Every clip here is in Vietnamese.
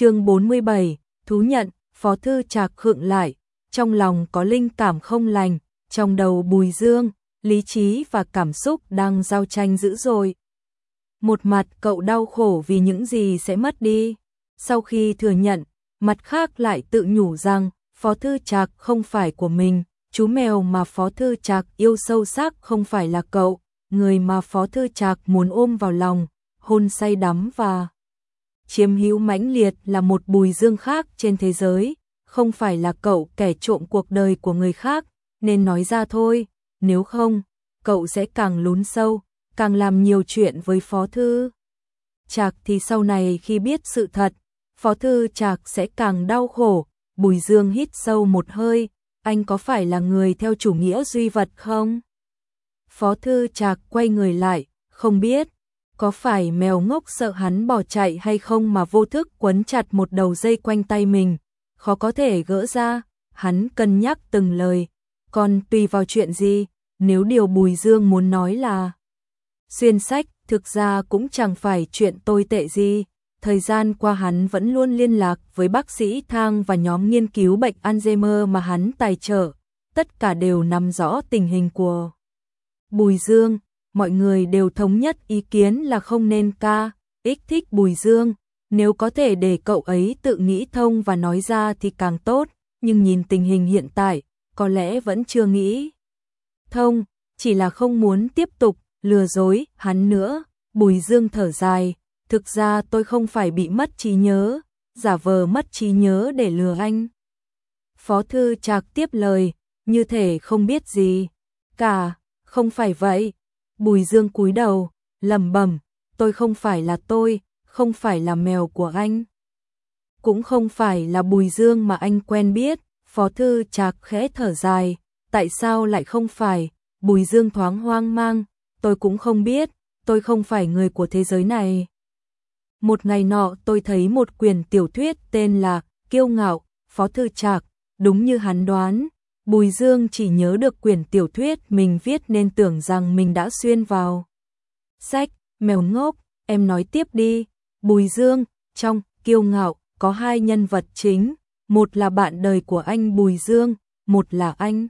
chương 47, thú nhận, phó thư trạc khượng lại, trong lòng có linh cảm không lành, trong đầu bùi dương, lý trí và cảm xúc đang giao tranh dữ dội. Một mặt cậu đau khổ vì những gì sẽ mất đi, sau khi thừa nhận, mặt khác lại tự nhủ rằng, phó thư trạc không phải của mình, chú mèo mà phó thư trạc yêu sâu sắc không phải là cậu, người mà phó thư trạc muốn ôm vào lòng, hôn say đắm và chiếm hữu mãnh liệt là một bùi dương khác trên thế giới, không phải là cậu kẻ trộm cuộc đời của người khác, nên nói ra thôi, nếu không, cậu sẽ càng lún sâu, càng làm nhiều chuyện với phó thư. Trạc thì sau này khi biết sự thật, phó thư Trạc sẽ càng đau khổ, bùi dương hít sâu một hơi, anh có phải là người theo chủ nghĩa duy vật không? Phó thư Trạc quay người lại, không biết, có phải mèo ngốc sợ hắn bỏ chạy hay không mà vô thức quấn chặt một đầu dây quanh tay mình, khó có thể gỡ ra, hắn cân nhắc từng lời, còn tùy vào chuyện gì, nếu điều Bùi Dương muốn nói là xuyên sách, thực ra cũng chẳng phải chuyện tồi tệ gì. Thời gian qua hắn vẫn luôn liên lạc với bác sĩ Thang và nhóm nghiên cứu bệnh Alzheimer mà hắn tài trợ, tất cả đều nắm rõ tình hình của Bùi Dương, mọi người đều thống nhất ý kiến là không nên ca, ích thích Bùi Dương, nếu có thể để cậu ấy tự nghĩ thông và nói ra thì càng tốt, nhưng nhìn tình hình hiện tại, có lẽ vẫn chưa nghĩ thông, chỉ là không muốn tiếp tục lừa dối hắn nữa. Bùi Dương thở dài, thực ra tôi không phải bị mất trí nhớ, giả vờ mất trí nhớ để lừa anh. Phó thư Trạc tiếp lời, như thể không biết gì. Cả, không phải vậy. Bùi Dương cúi đầu, lầm bẩm, tôi không phải là tôi, không phải là mèo của anh. Cũng không phải là Bùi Dương mà anh quen biết, Phó Thư Trạc khẽ thở dài, tại sao lại không phải, Bùi Dương thoáng hoang mang, tôi cũng không biết, tôi không phải người của thế giới này. Một ngày nọ tôi thấy một quyển tiểu thuyết tên là Kiêu Ngạo, Phó Thư Trạc, đúng như hắn đoán, Bùi Dương chỉ nhớ được quyển tiểu thuyết mình viết nên tưởng rằng mình đã xuyên vào. Sách, mèo ngốc, em nói tiếp đi, Bùi Dương, trong Kiêu Ngạo, có hai nhân vật chính, một là bạn đời của anh Bùi Dương, một là anh.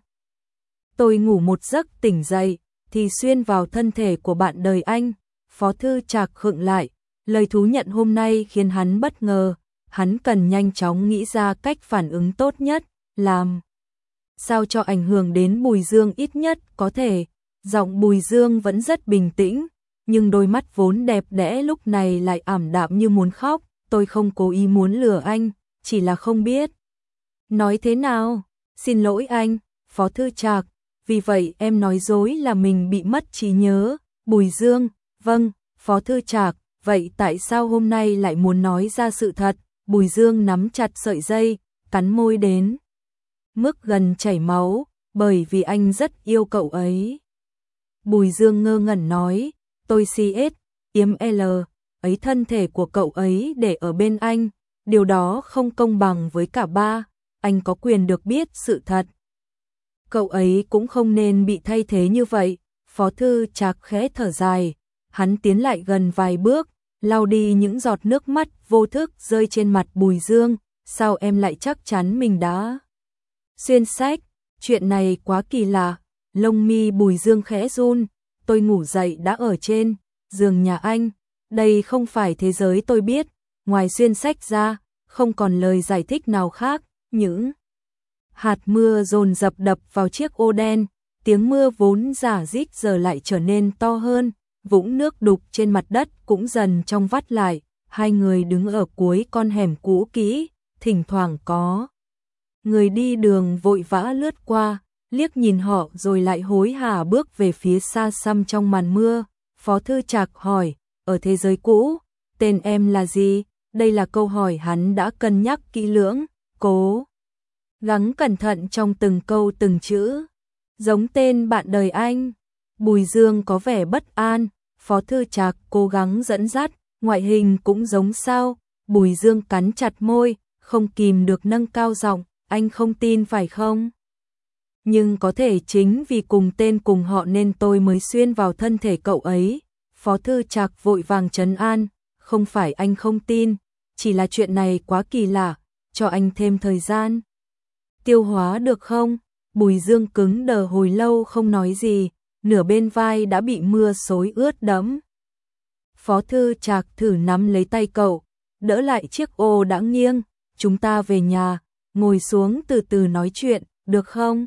Tôi ngủ một giấc tỉnh dậy, thì xuyên vào thân thể của bạn đời anh, Phó Thư Trạc khựng lại, lời thú nhận hôm nay khiến hắn bất ngờ, hắn cần nhanh chóng nghĩ ra cách phản ứng tốt nhất, làm sao cho ảnh hưởng đến Bùi Dương ít nhất có thể. Giọng Bùi Dương vẫn rất bình tĩnh, nhưng đôi mắt vốn đẹp đẽ lúc này lại ảm đạm như muốn khóc, tôi không cố ý muốn lừa anh, chỉ là không biết. Nói thế nào? Xin lỗi anh, Phó Thư Trạc, vì vậy em nói dối là mình bị mất trí nhớ. Bùi Dương, vâng, Phó Thư Trạc, vậy tại sao hôm nay lại muốn nói ra sự thật? Bùi Dương nắm chặt sợi dây, cắn môi đến. Mức gần chảy máu, bởi vì anh rất yêu cậu ấy. Bùi Dương ngơ ngẩn nói, tôi CS, yếm L, ấy thân thể của cậu ấy để ở bên anh, điều đó không công bằng với cả ba, anh có quyền được biết sự thật. Cậu ấy cũng không nên bị thay thế như vậy, phó thư chạc khẽ thở dài, hắn tiến lại gần vài bước, lau đi những giọt nước mắt vô thức rơi trên mặt bùi dương, sao em lại chắc chắn mình đã xuyên sách, chuyện này quá kỳ lạ, lông mi bùi dương khẽ run, tôi ngủ dậy đã ở trên giường nhà anh, đây không phải thế giới tôi biết, ngoài xuyên sách ra, không còn lời giải thích nào khác, những hạt mưa dồn dập đập vào chiếc ô đen, tiếng mưa vốn giả rít giờ lại trở nên to hơn, vũng nước đục trên mặt đất cũng dần trong vắt lại, hai người đứng ở cuối con hẻm cũ kỹ, thỉnh thoảng có người đi đường vội vã lướt qua, liếc nhìn họ rồi lại hối hả bước về phía xa xăm trong màn mưa. Phó Thư Trạc hỏi, ở thế giới cũ, tên em là gì? Đây là câu hỏi hắn đã cân nhắc kỹ lưỡng, cố gắng cẩn thận trong từng câu từng chữ. Giống tên bạn đời anh, Bùi Dương có vẻ bất an, Phó Thư Trạc cố gắng dẫn dắt, ngoại hình cũng giống sao, Bùi Dương cắn chặt môi, không kìm được nâng cao giọng, anh không tin phải không? Nhưng có thể chính vì cùng tên cùng họ nên tôi mới xuyên vào thân thể cậu ấy. Phó thư Trạc vội vàng trấn an, không phải anh không tin, chỉ là chuyện này quá kỳ lạ, cho anh thêm thời gian. Tiêu hóa được không? Bùi Dương cứng đờ hồi lâu không nói gì, nửa bên vai đã bị mưa xối ướt đẫm. Phó thư Trạc thử nắm lấy tay cậu, đỡ lại chiếc ô đã nghiêng, chúng ta về nhà, ngồi xuống từ từ nói chuyện, được không?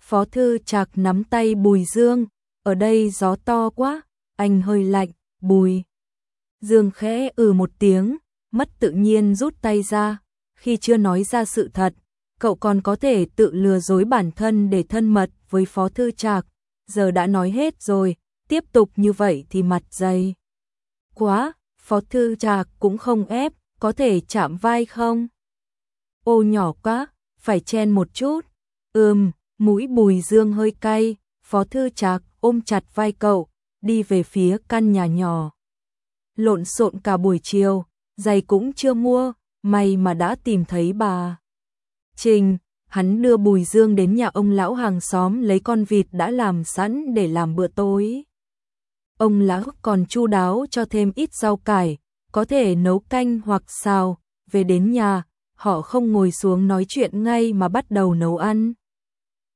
Phó thư Trạc nắm tay Bùi Dương, ở đây gió to quá, anh hơi lạnh, Bùi. Dương khẽ ừ một tiếng, mất tự nhiên rút tay ra, khi chưa nói ra sự thật, cậu còn có thể tự lừa dối bản thân để thân mật với Phó Thư Trạc, giờ đã nói hết rồi, tiếp tục như vậy thì mặt dày. Quá, Phó Thư Trạc cũng không ép, có thể chạm vai không? Ô nhỏ quá, phải chen một chút. Ừm, mũi bùi dương hơi cay, Phó Thư Trạc ôm chặt vai cậu, đi về phía căn nhà nhỏ. Lộn xộn cả buổi chiều, giày cũng chưa mua, may mà đã tìm thấy bà. Trình, hắn đưa Bùi Dương đến nhà ông lão hàng xóm lấy con vịt đã làm sẵn để làm bữa tối. Ông lão còn chu đáo cho thêm ít rau cải, có thể nấu canh hoặc xào, về đến nhà, họ không ngồi xuống nói chuyện ngay mà bắt đầu nấu ăn.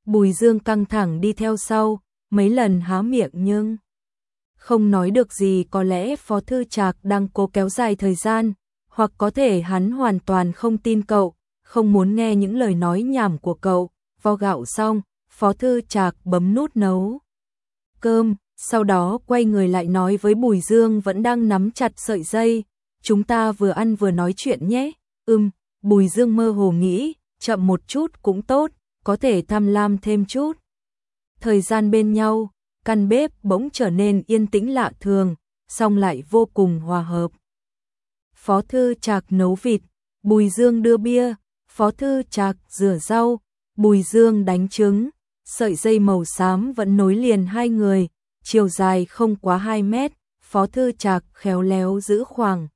Bùi Dương căng thẳng đi theo sau, mấy lần há miệng nhưng không nói được gì có lẽ Phó Thư Trạc đang cố kéo dài thời gian, hoặc có thể hắn hoàn toàn không tin cậu, không muốn nghe những lời nói nhảm của cậu. Vo gạo xong, Phó Thư Trạc bấm nút nấu cơm, sau đó quay người lại nói với Bùi Dương vẫn đang nắm chặt sợi dây, chúng ta vừa ăn vừa nói chuyện nhé. Ừm, Bùi Dương mơ hồ nghĩ, chậm một chút cũng tốt, có thể tham lam thêm chút. Thời gian bên nhau, căn bếp bỗng trở nên yên tĩnh lạ thường, song lại vô cùng hòa hợp. Phó thư Trạc nấu vịt, Bùi Dương đưa bia, Phó thư Trạc rửa rau, Bùi Dương đánh trứng, sợi dây màu xám vẫn nối liền hai người, chiều dài không quá 2 mét, Phó thư Trạc khéo léo giữ khoảng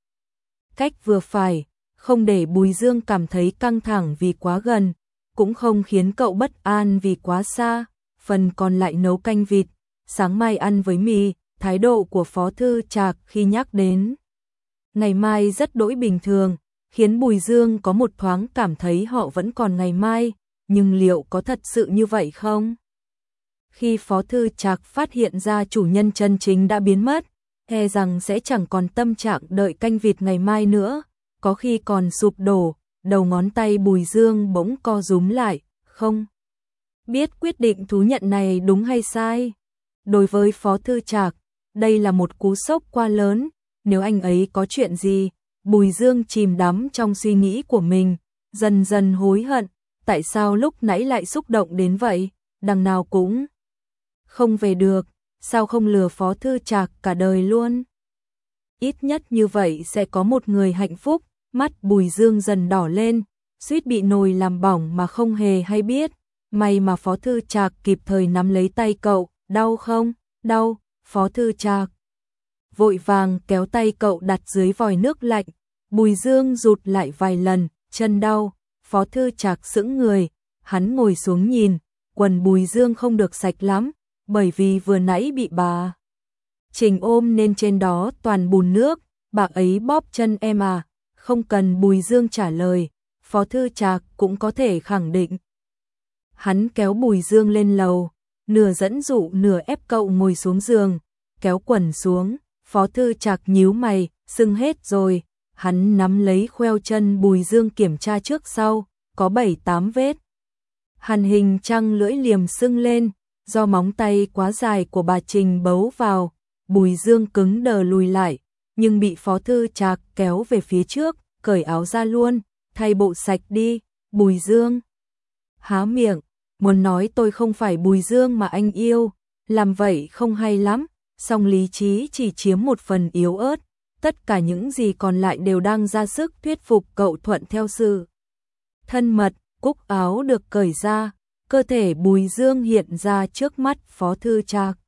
cách vừa phải, không để Bùi Dương cảm thấy căng thẳng vì quá gần, cũng không khiến cậu bất an vì quá xa, phần còn lại nấu canh vịt, sáng mai ăn với mì, thái độ của Phó Thư Trạc khi nhắc đến. Ngày mai rất đỗi bình thường, khiến Bùi Dương có một thoáng cảm thấy họ vẫn còn ngày mai, nhưng liệu có thật sự như vậy không? Khi Phó Thư Trạc phát hiện ra chủ nhân chân chính đã biến mất, e rằng sẽ chẳng còn tâm trạng đợi canh vịt ngày mai nữa, có khi còn sụp đổ, đầu ngón tay Bùi Dương bỗng co rúm lại, không? Biết quyết định thú nhận này đúng hay sai? Đối với Phó Thư Trạc, đây là một cú sốc quá lớn, nếu anh ấy có chuyện gì, Bùi Dương chìm đắm trong suy nghĩ của mình, dần dần hối hận, tại sao lúc nãy lại xúc động đến vậy, đằng nào cũng không về được, sao không lừa Phó Thư Trạc cả đời luôn. Ít nhất như vậy sẽ có một người hạnh phúc, mắt Bùi Dương dần đỏ lên, suýt bị nồi làm bỏng mà không hề hay biết, may mà Phó Thư Trạc kịp thời nắm lấy tay cậu, đau không, đau, Phó Thư Trạc. Vội vàng kéo tay cậu đặt dưới vòi nước lạnh, Bùi Dương rụt lại vài lần, chân đau, Phó Thư Trạc sững người, hắn ngồi xuống nhìn, quần Bùi Dương không được sạch lắm, bởi vì vừa nãy bị bà Trình ôm nên trên đó toàn bùn nước, bà ấy bóp chân em à, không cần Bùi Dương trả lời, Phó Thư Trạc cũng có thể khẳng định. Hắn kéo Bùi Dương lên lầu, nửa dẫn dụ nửa ép cậu ngồi xuống giường, kéo quần xuống, Phó Thư Trạc nhíu mày, sưng hết rồi, hắn nắm lấy khoeo chân Bùi Dương kiểm tra trước sau, có 7-8 vết. Hàn hình trăng lưỡi liềm sưng lên, do móng tay quá dài của bà Trình bấu vào, Bùi Dương cứng đờ lùi lại, nhưng bị Phó Thư Trạc kéo về phía trước, cởi áo ra luôn, thay bộ sạch đi, Bùi Dương. Há miệng, muốn nói tôi không phải Bùi Dương mà anh yêu, làm vậy không hay lắm, song lý trí chỉ chiếm một phần yếu ớt, tất cả những gì còn lại đều đang ra sức thuyết phục cậu thuận theo sự. Thân mật, cúc áo được cởi ra, cơ thể Bùi Dương hiện ra trước mắt Phó Thư Trạc.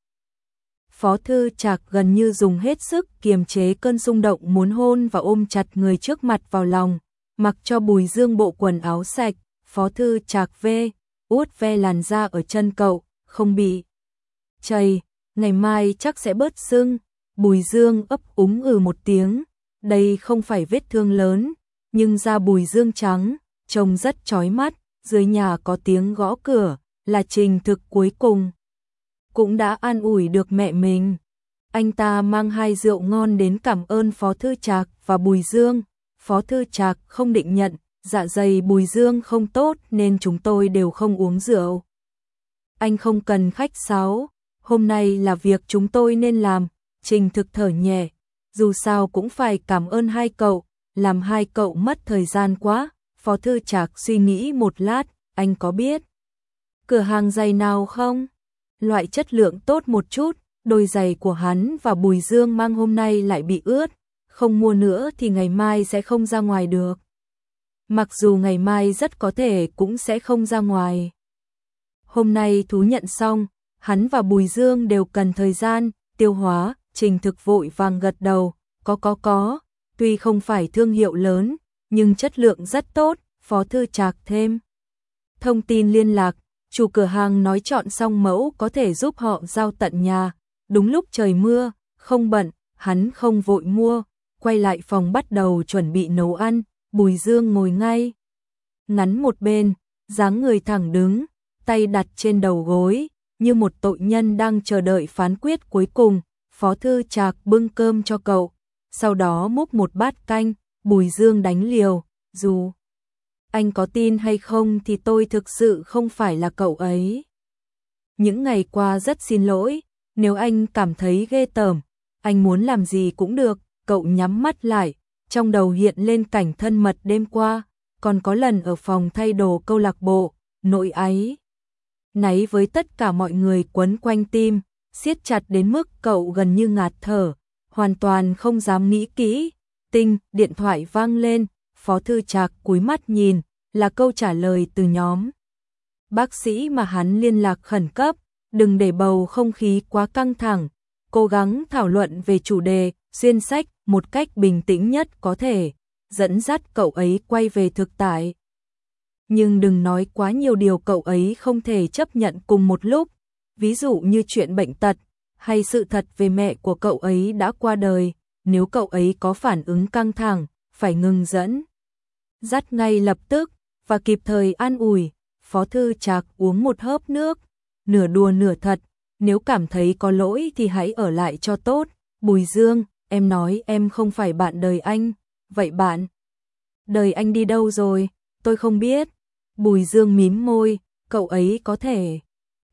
Phó Thư Trạc gần như dùng hết sức kiềm chế cơn xung động muốn hôn và ôm chặt người trước mặt vào lòng, mặc cho Bùi Dương bộ quần áo sạch, Phó Thư Trạc ve, út ve làn da ở chân cậu, không bị chầy, ngày mai chắc sẽ bớt sưng. Bùi Dương ấp úng ừ một tiếng, đây không phải vết thương lớn, nhưng da bùi dương trắng, trông rất chói mắt, dưới nhà có tiếng gõ cửa, là trình thực cuối cùng. Cũng đã an ủi được mẹ mình. Anh ta mang hai rượu ngon đến cảm ơn Phó Thư Trạc và Bùi Dương. Phó Thư Trạc không định nhận, dạ dày Bùi Dương không tốt nên chúng tôi đều không uống rượu. Anh không cần khách sáo, hôm nay là việc chúng tôi nên làm, trình thực thở nhẹ, dù sao cũng phải cảm ơn hai cậu, làm hai cậu mất thời gian quá. Phó Thư Trạc suy nghĩ một lát, anh có biết cửa hàng giày nào không? Loại chất lượng tốt một chút, đôi giày của hắn và Bùi Dương mang hôm nay lại bị ướt, không mua nữa thì ngày mai sẽ không ra ngoài được. Mặc dù ngày mai rất có thể cũng sẽ không ra ngoài. Hôm nay thú nhận xong, hắn và Bùi Dương đều cần thời gian, tiêu hóa, trình thực vội vàng gật đầu, có có có, tuy không phải thương hiệu lớn, nhưng chất lượng rất tốt, phó thư trạc thêm. Thông tin liên lạc, chủ cửa hàng nói chọn xong mẫu có thể giúp họ giao tận nhà, đúng lúc trời mưa, không bận, hắn không vội mua, quay lại phòng bắt đầu chuẩn bị nấu ăn, Bùi Dương ngồi ngay. Ngắn một bên, dáng người thẳng đứng, tay đặt trên đầu gối, như một tội nhân đang chờ đợi phán quyết cuối cùng, Phó Thư Trạc bưng cơm cho cậu, sau đó múc một bát canh, Bùi Dương đánh liều, dù anh có tin hay không thì tôi thực sự không phải là cậu ấy. Những ngày qua rất xin lỗi, nếu anh cảm thấy ghê tởm, anh muốn làm gì cũng được, cậu nhắm mắt lại, trong đầu hiện lên cảnh thân mật đêm qua, còn có lần ở phòng thay đồ câu lạc bộ, nội ấy. Náy với tất cả mọi người quấn quanh tim, siết chặt đến mức cậu gần như ngạt thở, hoàn toàn không dám nghĩ kỹ. Tinh, điện thoại vang lên, Phó Thư Trạc cúi mắt nhìn, là câu trả lời từ nhóm. Bác sĩ mà hắn liên lạc khẩn cấp, đừng để bầu không khí quá căng thẳng, cố gắng thảo luận về chủ đề, xuyên sách một cách bình tĩnh nhất có thể, dẫn dắt cậu ấy quay về thực tại. Nhưng đừng nói quá nhiều điều cậu ấy không thể chấp nhận cùng một lúc, ví dụ như chuyện bệnh tật, hay sự thật về mẹ của cậu ấy đã qua đời, nếu cậu ấy có phản ứng căng thẳng, phải ngừng dẫn. Dắt ngay lập tức, và kịp thời an ủi, Phó Thư Trạc uống một hớp nước, nửa đùa nửa thật, nếu cảm thấy có lỗi thì hãy ở lại cho tốt, Bùi Dương, em nói em không phải bạn đời anh, vậy bạn? Đời anh đi đâu rồi? Tôi không biết. Bùi Dương mím môi, cậu ấy có thể,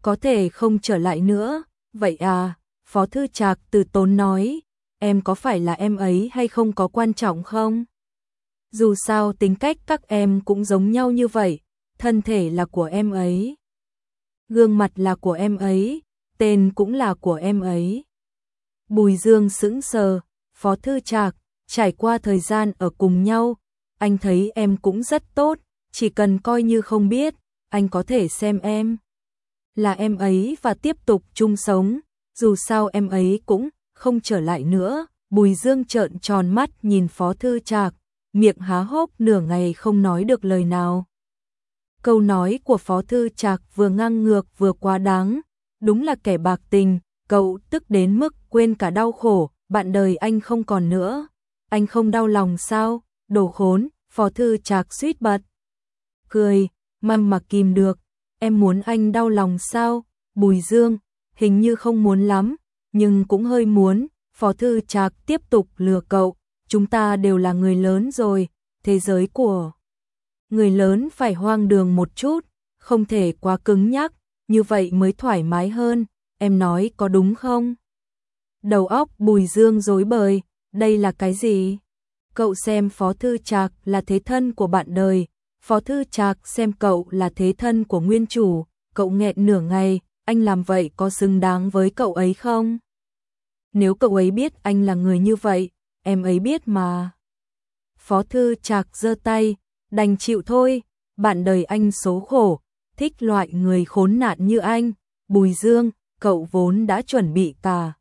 có thể không trở lại nữa, vậy à, Phó Thư Trạc từ tốn nói, em có phải là em ấy hay không có quan trọng không? Dù sao tính cách các em cũng giống nhau như vậy, thân thể là của em ấy. Gương mặt là của em ấy, tên cũng là của em ấy. Bùi Dương sững sờ, Phó Thư Trạc, trải qua thời gian ở cùng nhau, anh thấy em cũng rất tốt, chỉ cần coi như không biết, anh có thể xem em. Là em ấy và tiếp tục chung sống, dù sao em ấy cũng không trở lại nữa. Bùi Dương trợn tròn mắt nhìn Phó Thư Trạc, miệng há hốc nửa ngày không nói được lời nào. Câu nói của Phó Thư Trạc vừa ngang ngược vừa quá đáng, đúng là kẻ bạc tình, cậu tức đến mức quên cả đau khổ, bạn đời anh không còn nữa. Anh không đau lòng sao, đồ khốn, Phó Thư Trạc suýt bật. Cười, măm mà kìm được, em muốn anh đau lòng sao, Bùi Dương, hình như không muốn lắm, nhưng cũng hơi muốn, Phó Thư Trạc tiếp tục lừa cậu, chúng ta đều là người lớn rồi, thế giới của người lớn phải hoang đường một chút, không thể quá cứng nhắc, như vậy mới thoải mái hơn, em nói có đúng không? Đầu óc Bùi Dương rối bời, đây là cái gì? Cậu xem Phó Thư Trạc là thế thân của bạn đời, Phó Thư Trạc xem cậu là thế thân của nguyên chủ, cậu nghẹn nửa ngày, anh làm vậy có xứng đáng với cậu ấy không? Nếu cậu ấy biết anh là người như vậy, em ấy biết mà. Phó thư chạc giơ tay, đành chịu thôi, bạn đời anh số khổ, thích loại người khốn nạn như anh, Bùi Dương, cậu vốn đã chuẩn bị cả.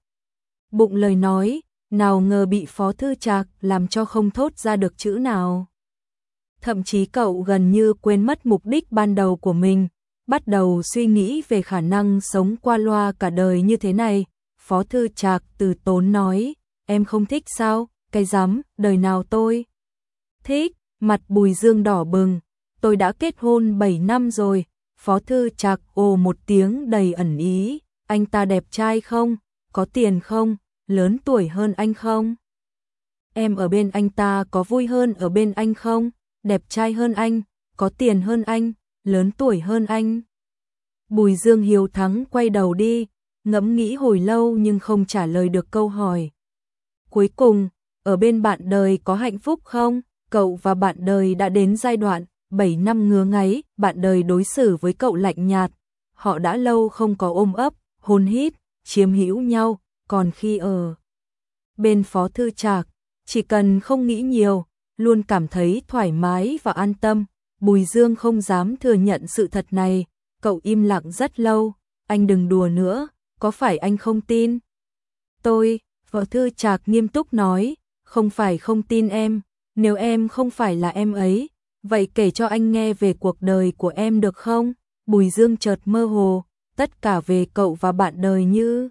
Bụng lời nói, nào ngờ bị Phó Thư Trạc làm cho không thốt ra được chữ nào. Thậm chí cậu gần như quên mất mục đích ban đầu của mình, bắt đầu suy nghĩ về khả năng sống qua loa cả đời như thế này. Phó Thư Trạc từ tốn nói, em không thích sao, cái dám, đời nào tôi. Thích, mặt Bùi Dương đỏ bừng, tôi đã kết hôn 7 năm rồi, Phó Thư chạc ồ một tiếng đầy ẩn ý, anh ta đẹp trai không, có tiền không, lớn tuổi hơn anh không? Em ở bên anh ta có vui hơn ở bên anh không, đẹp trai hơn anh, có tiền hơn anh, lớn tuổi hơn anh? Bùi Dương Hiếu Thắng quay đầu đi, ngẫm nghĩ hồi lâu nhưng không trả lời được câu hỏi. Cuối cùng, ở bên bạn đời có hạnh phúc không? Cậu và bạn đời đã đến giai đoạn 7 năm ngứa ngáy, bạn đời đối xử với cậu lạnh nhạt. Họ đã lâu không có ôm ấp, hôn hít, chiếm hữu nhau, còn khi ở bên Phó Thư Trạc, chỉ cần không nghĩ nhiều, luôn cảm thấy thoải mái và an tâm. Bùi Dương không dám thừa nhận sự thật này, cậu im lặng rất lâu, anh đừng đùa nữa, có phải anh không tin? Tôi, vợ Thư Trạc nghiêm túc nói, không phải không tin em, nếu em không phải là em ấy, vậy kể cho anh nghe về cuộc đời của em được không? Bùi Dương chợt mơ hồ, tất cả về cậu và bạn đời như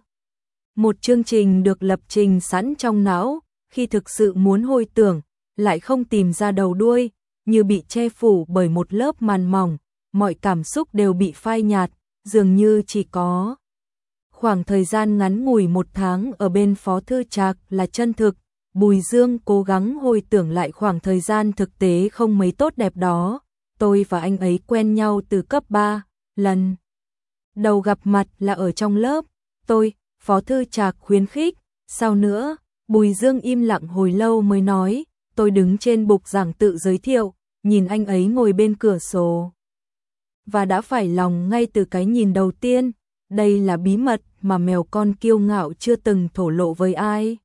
một chương trình được lập trình sẵn trong não, khi thực sự muốn hồi tưởng, lại không tìm ra đầu đuôi, như bị che phủ bởi một lớp màn mỏng, mọi cảm xúc đều bị phai nhạt, dường như chỉ có khoảng thời gian ngắn ngủi một tháng ở bên Phó Thư Trạc là chân thực, Bùi Dương cố gắng hồi tưởng lại khoảng thời gian thực tế không mấy tốt đẹp đó. Tôi và anh ấy quen nhau từ cấp 3, lần đầu gặp mặt là ở trong lớp. Tôi, Phó Thư Trạc khuyến khích, sau nữa, Bùi Dương im lặng hồi lâu mới nói, tôi đứng trên bục giảng tự giới thiệu, nhìn anh ấy ngồi bên cửa sổ. Và đã phải lòng ngay từ cái nhìn đầu tiên, đây là bí mật mà mèo con kiêu ngạo chưa từng thổ lộ với ai.